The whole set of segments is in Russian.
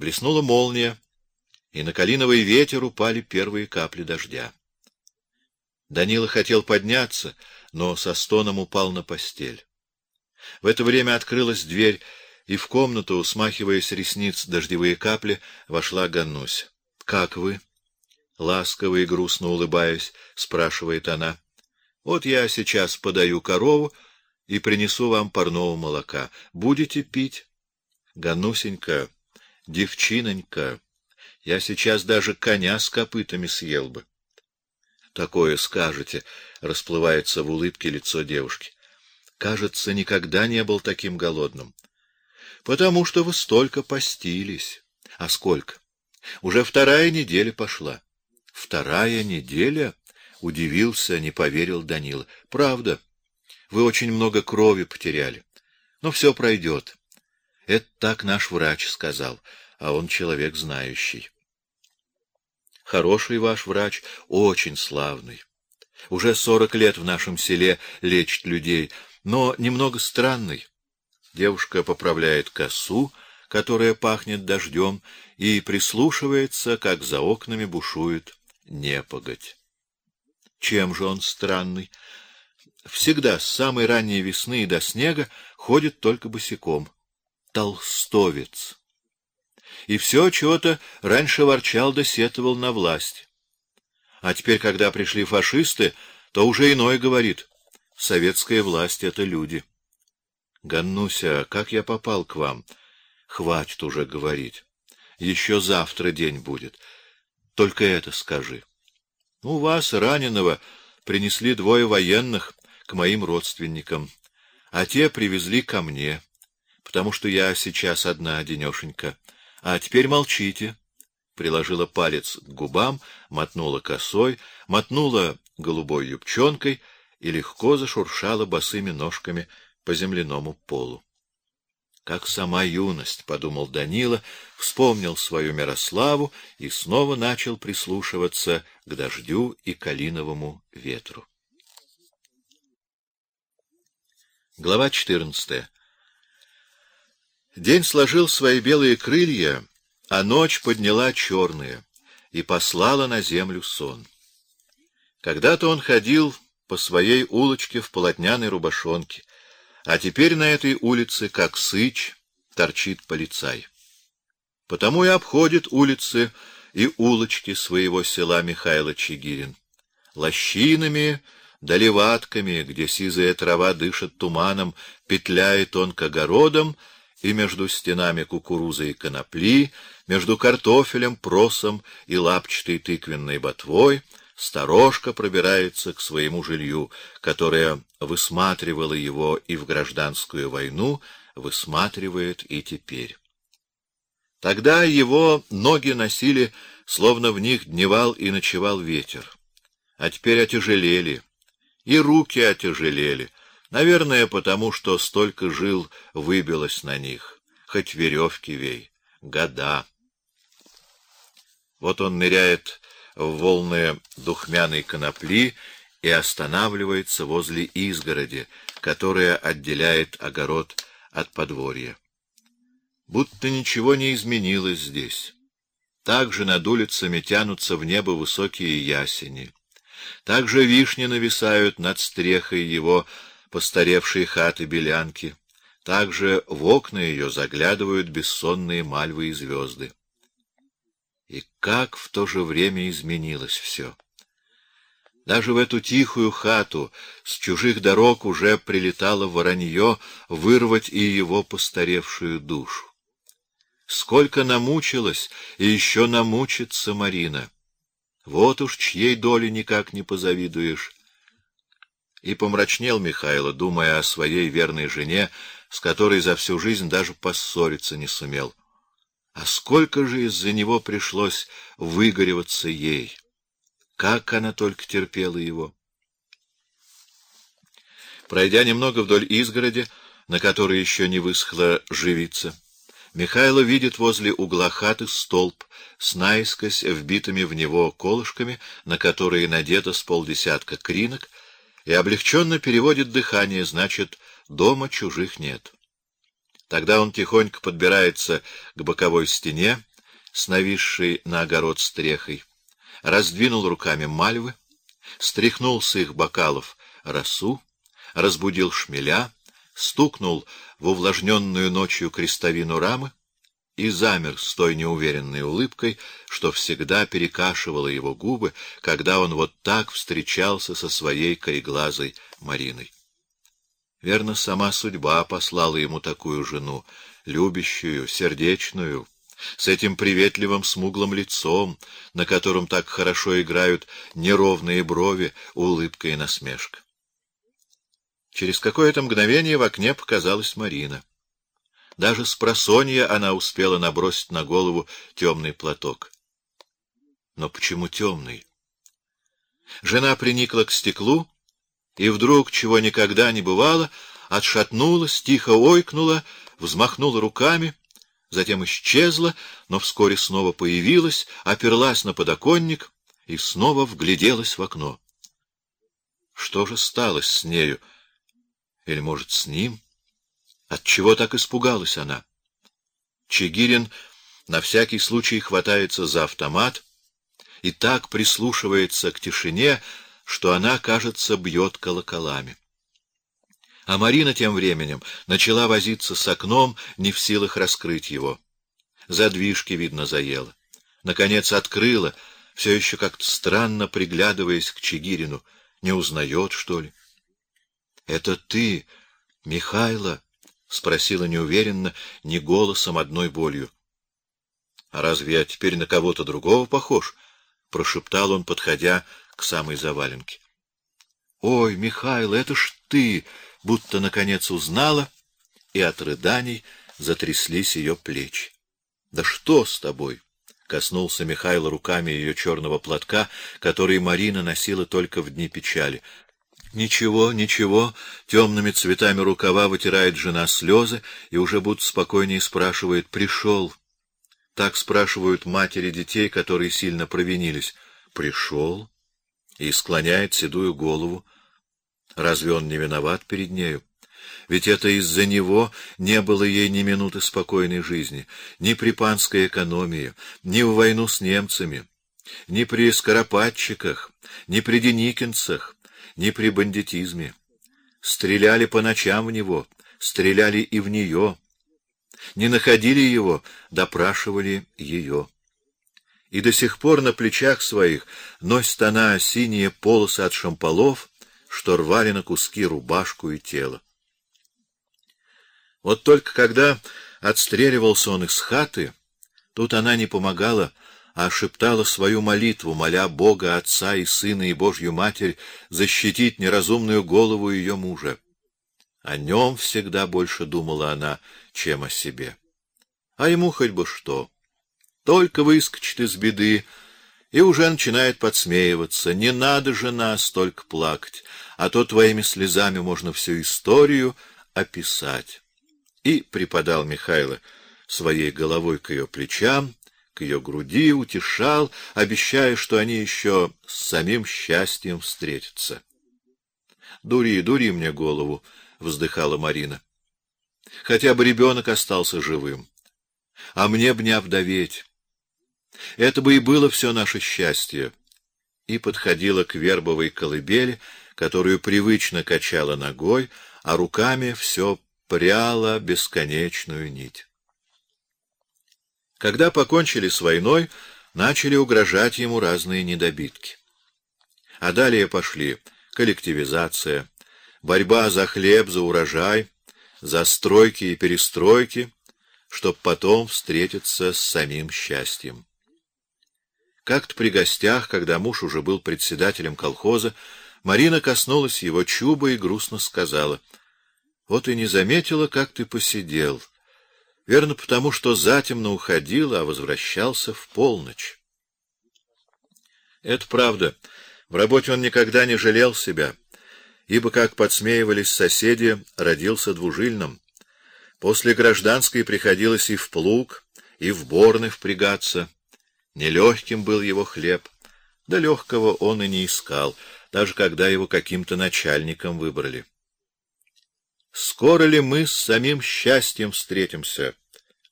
Блеснула молния, и на калиновый ветер упали первые капли дождя. Данила хотел подняться, но со стоном упал на постель. В это время открылась дверь, и в комнату, смахивая с ресниц дождевые капли, вошла Ганнуся. — Как вы? — ласково и грустно улыбаясь, спрашивает она. — Вот я сейчас подаю корову и принесу вам парного молока. Будете пить? — Ганусенька, девчинонька, я сейчас даже коня с копытами съел бы. — Такое скажете, — расплывается в улыбке лицо девушки. — Кажется, никогда не был таким голодным. — Потому что вы столько постились. — А сколько? — Уже вторая неделя пошла. — Вторая неделя? — удивился, не поверил Данила. — Правда. Вы очень много крови потеряли. Но все пройдет. Это так наш врач сказал, а он человек знающий. Хороший ваш врач, очень славный. Уже сорок лет в нашем селе лечит людей, но немного странный. Девушка поправляет косу, которая пахнет дождем, и прислушивается, как за окнами бушует непогодь. Чем же он странный? Всегда с самой ранней весны и до снега ходит только босиком. Толстовец и все чего-то раньше ворчал да на власть. А теперь, когда пришли фашисты, то уже иное говорит. Советская власть — это люди. Ганнуся, как я попал к вам? Хватит уже говорить. Еще завтра день будет. Только это скажи. У вас, раненого, принесли двое военных к моим родственникам, а те привезли ко мне, потому что я сейчас одна одинешенька. А теперь молчите. Приложила палец к губам, мотнула косой, мотнула голубой юбчонкой и легко зашуршала босыми ножками по земляному полу. Как сама юность, подумал Данила, вспомнил свою Мирославу и снова начал прислушиваться к дождю и калиновому ветру. Глава четырнадцатая. День сложил свои белые крылья, а ночь подняла черные и послала на землю сон. Когда-то он ходил по своей улочке в полотняной рубашонке, а теперь на этой улице, как сыч, торчит полицай. Потому и обходит улицы и улочки своего села Михаила Чигирин. Лощинами, доливатками, где сизая трава дышит туманом, петляет он к и между стенами кукурузы и конопли, между картофелем, просом и лапчатой тыквенной ботвой, сторожка пробирается к своему жилью, которое высматривало его и в гражданскую войну, высматривает и теперь. Тогда его ноги носили, словно в них дневал и ночевал ветер, а теперь отяжелели, и руки отяжелели, Наверное, потому что столько жил выбилось на них, хоть веревки вей, года. Вот он ныряет в волны духмяной конопли и останавливается возле изгороди, которая отделяет огород от подворья. Будто ничего не изменилось здесь. Также над улицами тянутся в небо высокие ясени. Также вишни нависают над стрехой его постаревшие хаты-белянки. Также в окна ее заглядывают бессонные мальвы и звезды. И как в то же время изменилось все. Даже в эту тихую хату с чужих дорог уже прилетало воронье вырвать и его постаревшую душу. Сколько намучилась и еще намучится Марина. Вот уж чьей доли никак не позавидуешь. И помрачнел Михайло, думая о своей верной жене, с которой за всю жизнь даже поссориться не сумел. А сколько же из-за него пришлось выгореваться ей! Как она только терпела его! Пройдя немного вдоль изгороди, на которой еще не высохла живица, Михайло видит возле угла хаты столб с наискось вбитыми в него колышками, на которые надето с полдесятка кринок, и облегченно переводит дыхание, значит, дома чужих нет. Тогда он тихонько подбирается к боковой стене, с на огород стрехой, раздвинул руками мальвы, стряхнул с их бокалов росу, разбудил шмеля, стукнул в увлажненную ночью крестовину рамы и замер с той неуверенной улыбкой, что всегда перекашивала его губы, когда он вот так встречался со своей кореглазой Мариной. Верно, сама судьба послала ему такую жену, любящую, сердечную, с этим приветливым смуглым лицом, на котором так хорошо играют неровные брови, улыбка и насмешка. Через какое-то мгновение в окне показалась Марина. Даже с просонья она успела набросить на голову темный платок. Но почему темный? Жена приникла к стеклу и вдруг, чего никогда не бывало, отшатнулась, тихо ойкнула, взмахнула руками, затем исчезла, но вскоре снова появилась, оперлась на подоконник и снова вгляделась в окно. Что же стало с нею? Или, может, с ним? Отчего так испугалась она? Чигирин на всякий случай хватается за автомат и так прислушивается к тишине, что она, кажется, бьет колоколами. А Марина тем временем начала возиться с окном, не в силах раскрыть его. Задвижки, видно, заела. Наконец открыла, все еще как-то странно приглядываясь к Чигирину. Не узнает, что ли? — Это ты, Михайло? — спросила неуверенно, не голосом, одной болью. — А разве я теперь на кого-то другого похож? — прошептал он, подходя к самой заваленке. — Ой, Михаил, это ж ты! — будто наконец узнала, и от рыданий затряслись ее плечи. — Да что с тобой? — коснулся Михаил руками ее черного платка, который Марина носила только в дни печали. — Ничего, ничего, темными цветами рукава вытирает жена слезы и уже будто спокойнее спрашивает «Пришел?» Так спрашивают матери детей, которые сильно провинились. «Пришел?» и склоняет седую голову. Разве он не виноват перед нею? Ведь это из-за него не было ей ни минуты спокойной жизни, ни при панской экономии, ни в войну с немцами, ни при скоропадчиках, ни при деникинцах, ни при бандитизме. Стреляли по ночам в него, стреляли и в нее. Не находили его, допрашивали ее и до сих пор на плечах своих носит она синие полосы от шамполов, что рвали на куски рубашку и тело. Вот только когда отстреливался он из хаты, тут она не помогала, а шептала свою молитву, моля Бога, Отца и Сына и Божью Матерь защитить неразумную голову ее мужа. О нем всегда больше думала она, чем о себе. А ему хоть бы что. Только выскочит из беды и уже начинает подсмеиваться. Не надо же нас только плакать, а то твоими слезами можно всю историю описать. И припадал Михайло своей головой к ее плечам, к ее груди, утешал, обещая, что они еще с самим счастьем встретятся. Дури, дури мне голову, вздыхала Марина. Хотя бы ребенок остался живым. А мне б не овдоветь. Это бы и было все наше счастье. И подходила к вербовой колыбели, которую привычно качала ногой, а руками все пряла бесконечную нить. Когда покончили с войной, начали угрожать ему разные недобитки. А далее пошли коллективизация, борьба за хлеб, за урожай, за стройки и перестройки, чтоб потом встретиться с самим счастьем. Как-то при гостях, когда муж уже был председателем колхоза, Марина коснулась его чуба и грустно сказала: "Вот и не заметила, как ты посидел. Верно, потому что затемно уходил, а возвращался в полночь". Это правда. В работе он никогда не жалел себя, ибо, как подсмеивались соседи, родился двужильным. После гражданской приходилось и в плуг, и в борны впрягаться. Нелегким был его хлеб, да легкого он и не искал, даже когда его каким-то начальником выбрали. Скоро ли мы с самим счастьем встретимся?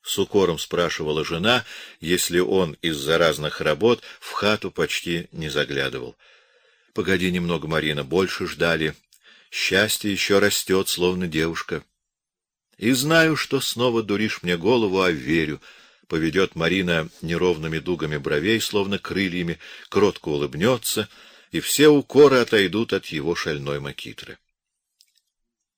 С укором спрашивала жена, если он из-за разных работ в хату почти не заглядывал. Погоди немного, Марина, больше ждали. Счастье еще растет, словно девушка. И знаю, что снова дуришь мне голову, а верю. Поведет Марина неровными дугами бровей, словно крыльями, кротко улыбнется, и все укоры отойдут от его шальной макитры.